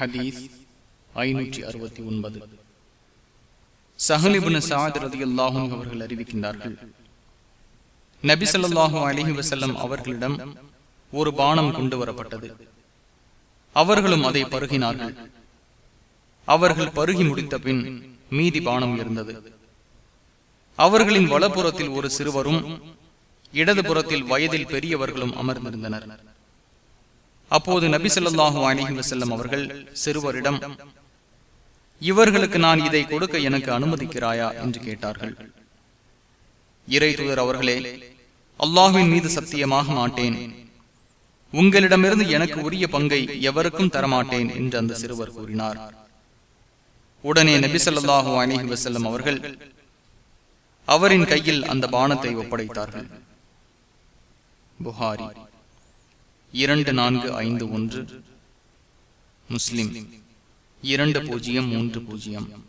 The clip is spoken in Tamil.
ஹதீஸ் ஐநூற்றி அறுபத்தி ஒன்பது. சஹலிபுன சாத் ரதி அல்லாஹும் அவர்கள் அறிவிக்கின்றார்கள் நபி ஸல்லல்லாஹு அலைஹி வஸல்லம் அவர்களிடம் ஒரு பானம் கொண்டு வரப்பட்டது. அவர்களும் அதை பருகினார்கள். அவர்கள் பருகி முடித்த பின் மீதி பானம் இருந்தது. அவர்களின் வலப்புறத்தில் ஒரு சிறுவரும் இடதுபுறத்தில் வயதில் பெரியவர்களும் அமர்ந்திருந்தனர். அப்போது நபி ஸல்லல்லாஹு அலைஹி வஸல்லம் அவர்கள் சிறுவரிடம் இவர்களுக்கு நான் இதை கொடுக்க எனக்கு அனுமதிக்கிறாயா? என்று கேட்டார்கள். இறை தூதர் அவர்களே அல்லாஹுவின் மீது சத்தியமாக மாட்டேன். உங்களிடமிருந்து எனக்கு உரிய பங்கை எவருக்கும் தரமாட்டேன் என்று அந்த சிறுவர் கூறினார். உடனே நபி ஸல்லல்லாஹு அலைஹி வஸல்லம் அவர்கள் அவரின் கையில் அந்த பானத்தை ஒப்படைத்தார்கள். புகாரி. இரண்டு நான்கு ஐந்து ஒன்று. முஸ்லிம். இரண்டு பூஜ்ஜியம் மூன்று பூஜ்ஜியம்.